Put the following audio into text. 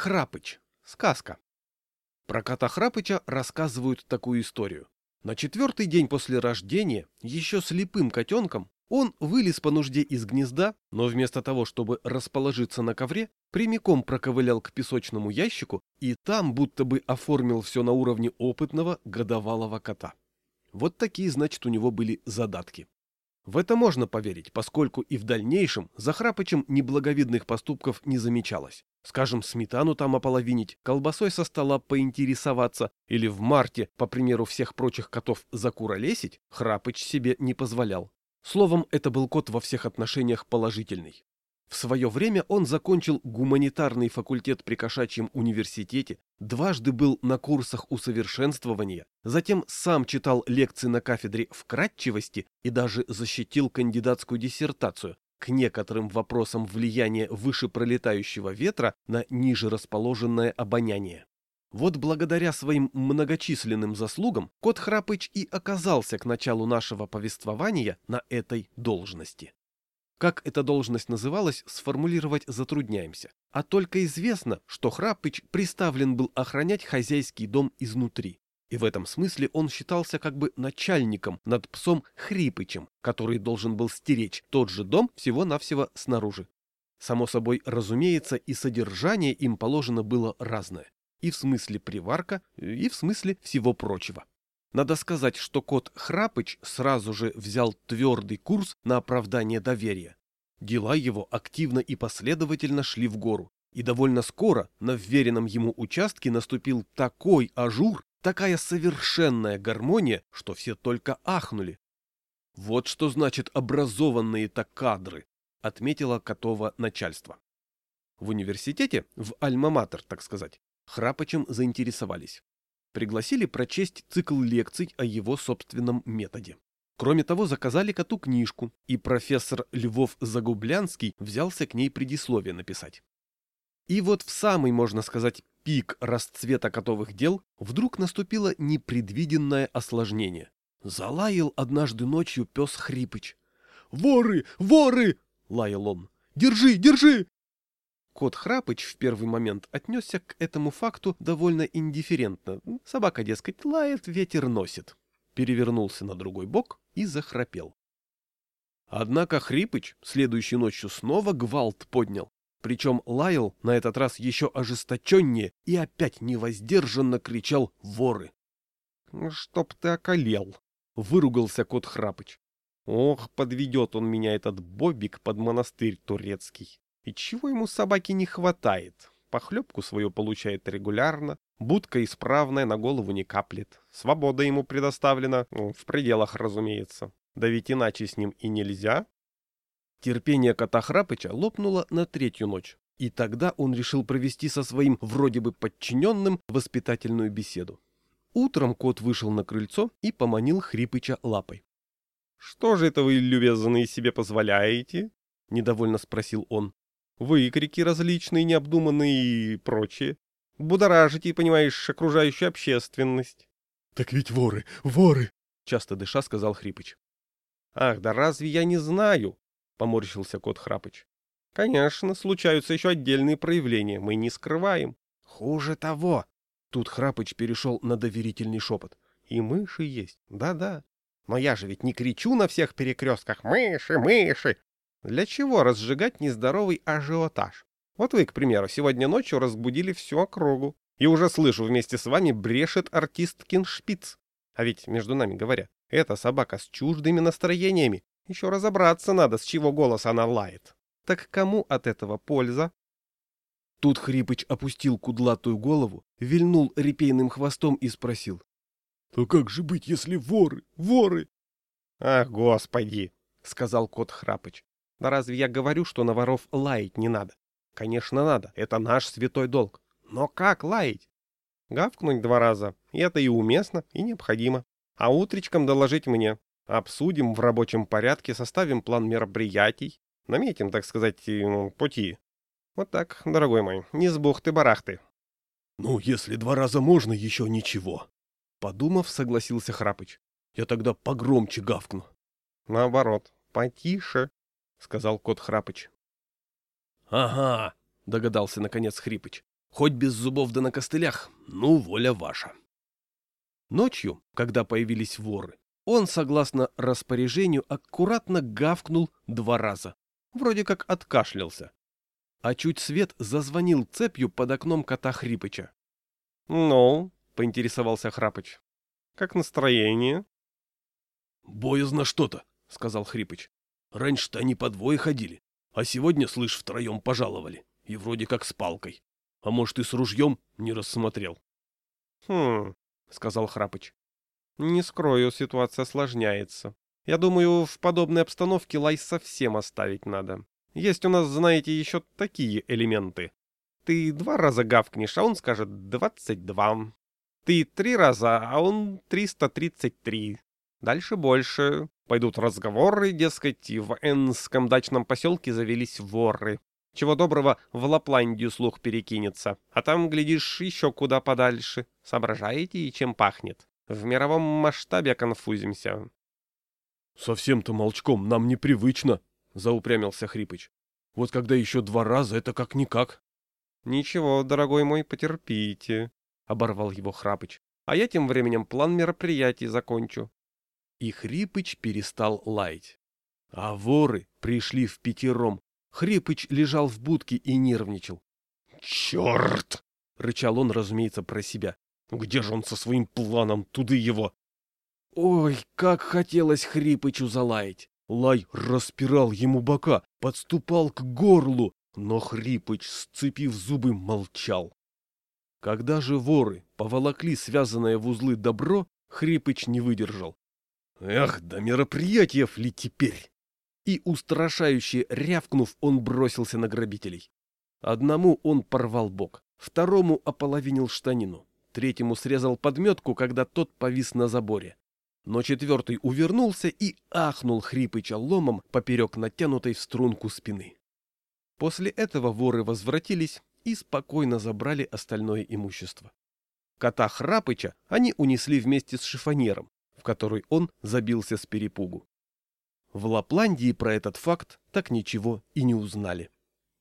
Храпыч. Сказка. Про кота Храпыча рассказывают такую историю. На четвертый день после рождения, еще слепым котенком, он вылез по нужде из гнезда, но вместо того, чтобы расположиться на ковре, прямиком проковылял к песочному ящику и там будто бы оформил все на уровне опытного годовалого кота. Вот такие, значит, у него были задатки. В это можно поверить, поскольку и в дальнейшем за Храпычем неблаговидных поступков не замечалось. Скажем, сметану там ополовинить, колбасой со стола поинтересоваться или в марте, по примеру всех прочих котов, закуролесить, Храпыч себе не позволял. Словом, это был кот во всех отношениях положительный. В свое время он закончил гуманитарный факультет при Кошачьем университете, дважды был на курсах усовершенствования, затем сам читал лекции на кафедре вкратчивости и даже защитил кандидатскую диссертацию к некоторым вопросам влияния выше пролетающего ветра на ниже расположенное обоняние. Вот благодаря своим многочисленным заслугам кот Храпыч и оказался к началу нашего повествования на этой должности. Как эта должность называлась, сформулировать затрудняемся. А только известно, что Храпыч приставлен был охранять хозяйский дом изнутри. И в этом смысле он считался как бы начальником над псом Хрипычем, который должен был стеречь тот же дом всего-навсего снаружи. Само собой, разумеется, и содержание им положено было разное. И в смысле приварка, и в смысле всего прочего. Надо сказать, что кот Храпыч сразу же взял твердый курс на оправдание доверия. Дела его активно и последовательно шли в гору, и довольно скоро на вверенном ему участке наступил такой ажур, такая совершенная гармония, что все только ахнули. Вот что значит образованные-то кадры, отметило Котово начальство. В университете, в Альма-Матер, так сказать, Храпочем заинтересовались пригласили прочесть цикл лекций о его собственном методе. Кроме того, заказали коту книжку, и профессор Львов Загублянский взялся к ней предисловие написать. И вот в самый, можно сказать, пик расцвета котовых дел вдруг наступило непредвиденное осложнение. Залаял однажды ночью пес Хрипыч. «Воры! Воры!» — лаял он. «Держи! Держи! Кот Храпыч в первый момент отнесся к этому факту довольно индифферентно. Собака, дескать, лает, ветер носит. Перевернулся на другой бок и захрапел. Однако Хрипыч следующей ночью снова гвалт поднял. Причем лаял на этот раз еще ожесточеннее и опять невоздержанно кричал «Воры!». «Чтоб ты околел!» — выругался кот Храпыч. «Ох, подведет он меня, этот бобик, под монастырь турецкий!» И чего ему собаки не хватает? Похлебку свою получает регулярно, будка исправная на голову не каплет. Свобода ему предоставлена, ну, в пределах, разумеется. Да ведь иначе с ним и нельзя. Терпение кота Храпыча лопнуло на третью ночь. И тогда он решил провести со своим вроде бы подчиненным воспитательную беседу. Утром кот вышел на крыльцо и поманил Хрипыча лапой. — Что же это вы, любезные, себе позволяете? — недовольно спросил он выкрики различные, необдуманные и прочее. Будоражите, понимаешь, окружающую общественность. — Так ведь воры, воры! — часто дыша сказал Хрипыч. — Ах, да разве я не знаю? — поморщился кот Храпыч. — Конечно, случаются еще отдельные проявления, мы не скрываем. — Хуже того! Тут Храпыч перешел на доверительный шепот. — И мыши есть, да-да. Но я же ведь не кричу на всех перекрестках «Мыши, мыши!» Для чего разжигать нездоровый ажиотаж? Вот вы, к примеру, сегодня ночью разбудили всю округу. И уже слышу, вместе с вами брешет артист Киншпиц. А ведь, между нами говоря, эта собака с чуждыми настроениями. Еще разобраться надо, с чего голос она лает. Так кому от этого польза? Тут Хрипыч опустил кудлатую голову, вильнул репейным хвостом и спросил. — "То как же быть, если воры, воры? — Ах, господи! — сказал кот Храпыч. Да разве я говорю, что на воров лаять не надо? Конечно, надо. Это наш святой долг. Но как лаять? Гавкнуть два раза. И это и уместно, и необходимо. А утречком доложить мне. Обсудим в рабочем порядке, составим план мероприятий. Наметим, так сказать, пути. Вот так, дорогой мой, не с бухты-барахты. Ну, если два раза можно, еще ничего. Подумав, согласился Храпыч. Я тогда погромче гавкну. Наоборот, потише. — сказал кот Храпыч. — Ага, — догадался наконец Хрипыч. Хоть без зубов да на костылях, ну, воля ваша. Ночью, когда появились воры, он, согласно распоряжению, аккуратно гавкнул два раза. Вроде как откашлялся. А чуть свет зазвонил цепью под окном кота Хрипыча. «Ну?» — поинтересовался Храпыч. «Как настроение?» «Боязно что-то», — сказал Хрипыч. «Раньше-то они по двое ходили, а сегодня, слышь, втроем пожаловали, и вроде как с палкой. А может, и с ружьем не рассмотрел». «Хм», — сказал Храпыч. «Не скрою, ситуация осложняется. Я думаю, в подобной обстановке лай совсем оставить надо. Есть у нас, знаете, еще такие элементы. Ты два раза гавкнешь, а он скажет двадцать два. Ты три раза, а он триста тридцать три. Дальше больше. Пойдут разговоры, дескать, в Энском дачном поселке завелись воры. Чего доброго, в Лапландию слух перекинется. А там, глядишь, еще куда подальше. Соображаете, и чем пахнет? В мировом масштабе конфузимся. — Совсем-то молчком нам непривычно, — заупрямился Хрипыч. — Вот когда еще два раза, это как-никак. — Ничего, дорогой мой, потерпите, — оборвал его Храпыч. — А я тем временем план мероприятий закончу. И Хрипыч перестал лаять. А воры пришли в пятером. Хрипыч лежал в будке и нервничал. «Черт!» — рычал он, разумеется, про себя. «Где же он со своим планом? Туды его!» Ой, как хотелось Хрипычу залаять! Лай распирал ему бока, подступал к горлу, но Хрипыч, сцепив зубы, молчал. Когда же воры поволокли связанное в узлы добро, Хрипыч не выдержал. «Эх, да мероприятиев ли теперь?» И, устрашающе рявкнув, он бросился на грабителей. Одному он порвал бок, второму ополовинил штанину, третьему срезал подметку, когда тот повис на заборе. Но четвертый увернулся и ахнул Хрипыча ломом поперек натянутой в струнку спины. После этого воры возвратились и спокойно забрали остальное имущество. Кота Храпыча они унесли вместе с шифонером, в который он забился с перепугу. В Лапландии про этот факт так ничего и не узнали.